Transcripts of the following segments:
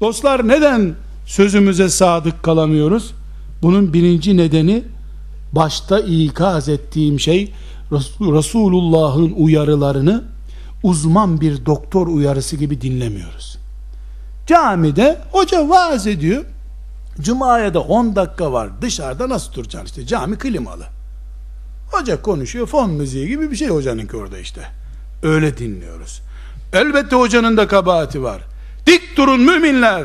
Dostlar neden sözümüze sadık kalamıyoruz? Bunun birinci nedeni başta ikaz ettiğim şey Resulullah'ın uyarılarını uzman bir doktor uyarısı gibi dinlemiyoruz. Camide hoca vaaz ediyor. Cuma'ya da 10 dakika var. Dışarıda nasıl duracaksın işte cami klimalı. Hoca konuşuyor fon müziği gibi bir şey hocanınki orada işte. Öyle dinliyoruz. Elbette hocanın da kabahati var. Dik durun müminler.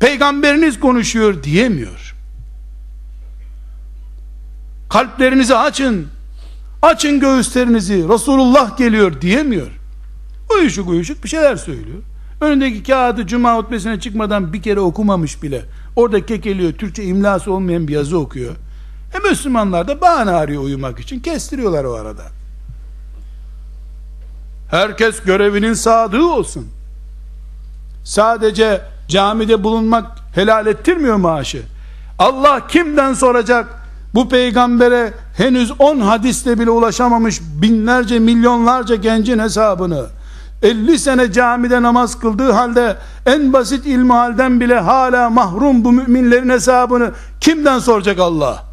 Peygamberiniz konuşuyor diyemiyor. Kalplerinizi açın. Açın göğüslerinizi. Resulullah geliyor diyemiyor. Uyuşuk uyuşuk bir şeyler söylüyor. Önündeki kağıdı cuma hutbesine çıkmadan bir kere okumamış bile. Orada kekeliyor. Türkçe imlası olmayan bir yazı okuyor. E Müslümanlar da bahane arıyor uyumak için. Kestiriyorlar o arada. Herkes görevinin sadığı olsun. Sadece camide bulunmak helal ettirmiyor maaşı. Allah kimden soracak? Bu peygambere henüz 10 hadisle bile ulaşamamış binlerce milyonlarca gencin hesabını 50 sene camide namaz kıldığı halde en basit ilmihalden bile hala mahrum bu müminlerin hesabını kimden soracak Allah?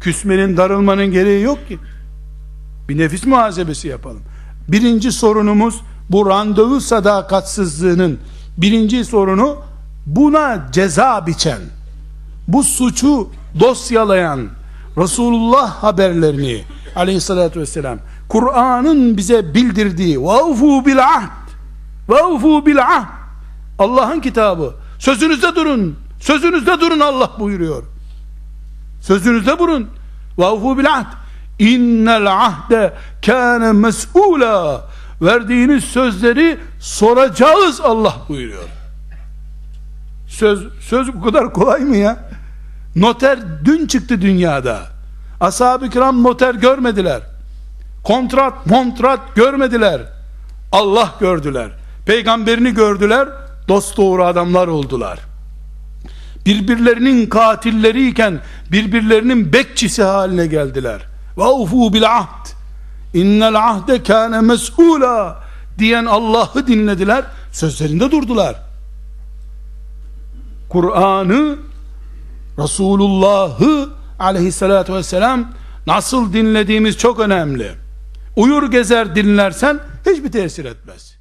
Küsmenin darılmanın gereği yok ki. Bir nefis muhasebesi yapalım. Birinci sorunumuz bu randevu sadakatsizliğinin birinci sorunu buna ceza biçen, bu suçu dosyalayan Resulullah haberlerini aleyhissalatü vesselam Kur'an'ın bize bildirdiği ahd vavfu bil ahd Allah'ın kitabı sözünüzde durun sözünüzde durun Allah buyuruyor. Sözünüzde durun bil ahd innel ahde kâne mes'ûlâ verdiğiniz sözleri soracağız Allah buyuruyor. Söz söz bu kadar kolay mı ya? Noter dün çıktı dünyada. Ashab-ı kiram noter görmediler. Kontrat montrat görmediler. Allah gördüler. Peygamberini gördüler. Dost doğru adamlar oldular. Birbirlerinin katilleriyken birbirlerinin bekçisi haline geldiler. Ve ufu bil ahd innel ahde kâne mes'ûlâ diyen Allah'ı dinlediler sözlerinde durdular. Kur'an'ı Resulullah'ı aleyhissalatü vesselam nasıl dinlediğimiz çok önemli. Uyur gezer dinlersen hiçbir tesir etmez